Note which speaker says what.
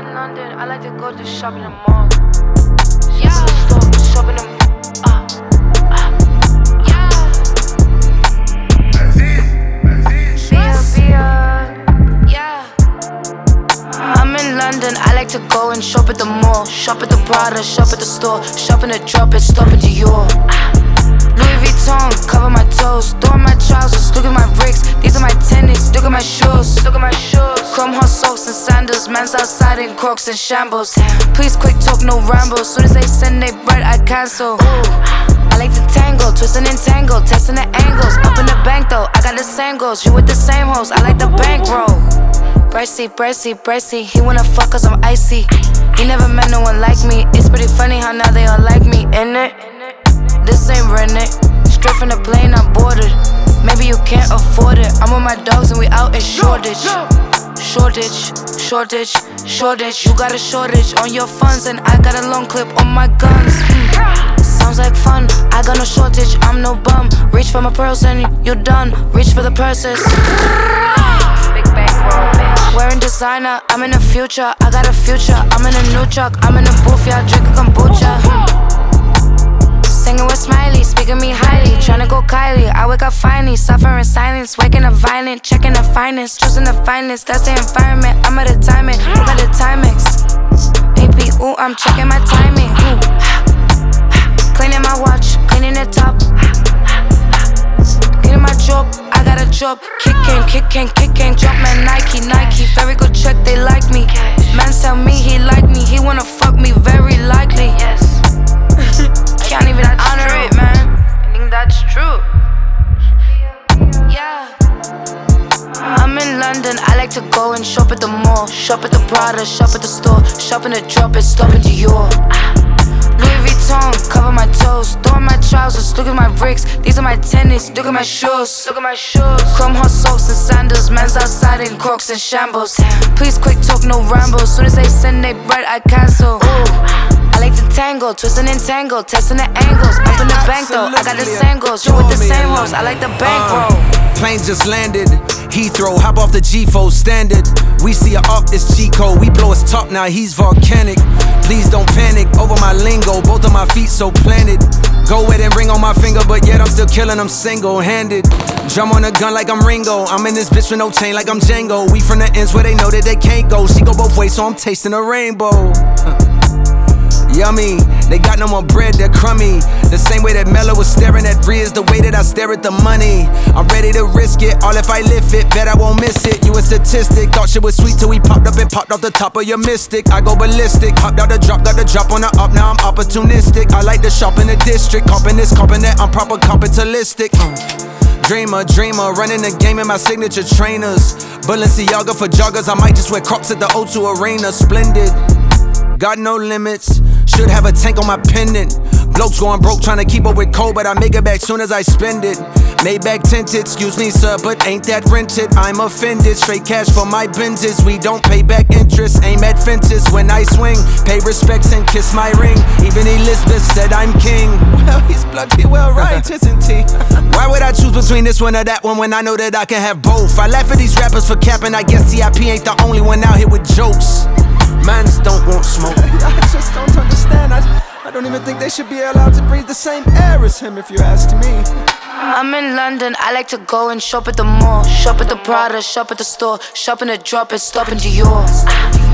Speaker 1: in London, I like to go to shop in the mall. Yeah. Shop in the store, shop in the uh, uh, yeah. Bia, Bia, yeah. I'm in London, I like to go and shop at the mall. Shop at the Prada, shop at the store. Shop in the drop it, stop at Dior. Louis Man's outside in crocs and shambles. Please quick talk, no ramble. Soon as they send they bread, I cancel. Ooh. I like to tangle, twisting and tangle, testing the angles. Up in the bank though, I got the same goals. You with the same hoes, I like the bankroll. Bracy, bracy, bracy. He wanna fuck cause I'm icy. He never met no one like me. It's pretty funny how now they all like me, in it? This ain't rented. Straight from the plane, I boarded. Maybe you can't afford it. I'm with my dogs and we out in shortage. Shortage, shortage, shortage. You got a shortage on your funds, and I got a long clip on my guns. Mm. Sounds like fun. I got no shortage, I'm no bum. Reach for my pearls and you're done. Reach for the purses. Big bankroll, bitch. Wearing designer, I'm in the future. I got a future. I'm in a new truck. I'm in a booth, yeah, drinking kombucha. Singing with Smiley, speaking me highly. Tryna go Kylie, I wake up finally. Suffering silence, waking up violent. Checking the finest, choosing the finest. That's the environment. I'm at the timing. Look at the Timex. AP, ooh, I'm checking my timing. Ooh. Cleaning my watch, cleaning the top. Getting my job, I got a job. Kick game, kick game, kick game. Drop man, Nike, Nike. Very good check, they like me. Man tell me he like me, he wanna fuck me, very likely. Like to go and shop at the mall. Shop at the Prada, shop at the store. Shop in the drop it, stop in Dior. Louis Vuitton, cover my toes. Throw on my trousers, look at my bricks. These are my tennis, look at my shoes. Look at my shoes. Chrome Hearts socks and sandals. Man's outside in crocs and shambles. Please quick talk, no ramble. Soon as they send they bread, I cancel. Ooh. I like to tangle, twisting and tangle, testing the angles. Up in the bank though, I got the goals. You with the same hoes, I like the bankroll.
Speaker 2: Uh, Plane just landed. Heathrow, hop off the G4 standard. We see her up, it's code. We blow his top now, he's volcanic. Please don't panic over my lingo. Both of my feet so planted. Go with and ring on my finger, but yet I'm still killing them single handed. Drum on a gun like I'm Ringo. I'm in this bitch with no chain like I'm Django. We from the ends where they know that they can't go. She go both ways, so I'm tasting a rainbow. Yummy, they got no more bread, they're crummy. The same way that Melo was staring at Riz, the way that I stare at the money. I'm ready to risk it, all if I lift it, bet I won't miss it. You a statistic, thought shit was sweet till we popped up and popped off the top of your mystic. I go ballistic, hopped out the drop, got the drop on the up, now I'm opportunistic. I like to shop in the district, copping this, copping that, I'm proper capitalistic. Uh. Dreamer, dreamer, running the game in my signature trainers. Balenciaga for joggers, I might just wear crocs at the O2 Arena. Splendid, got no limits. Should have a tank on my pendant. Blokes going broke trying to keep up with Cole, but I make it back soon as I spend it. Maybach tinted, excuse me, sir, but ain't that rented? I'm offended. Straight cash for my Benzes. We don't pay back interest. Aim at fences when I swing. Pay respects and kiss my ring. Even Elizabeth said I'm king. Well, he's bloody well right, isn't he? Why would I choose between this one or that one when I know that I can have both? I laugh at these rappers for capping. I guess TIP ain't the only one out here with jokes. Mans don't want smoke.
Speaker 3: don't even think they should be allowed to breathe the same air as him, if you ask me.
Speaker 1: I'm in London, I like to go and shop at the mall. Shop at the Prada, shop at the store. Shop in the drop and stop in Dior.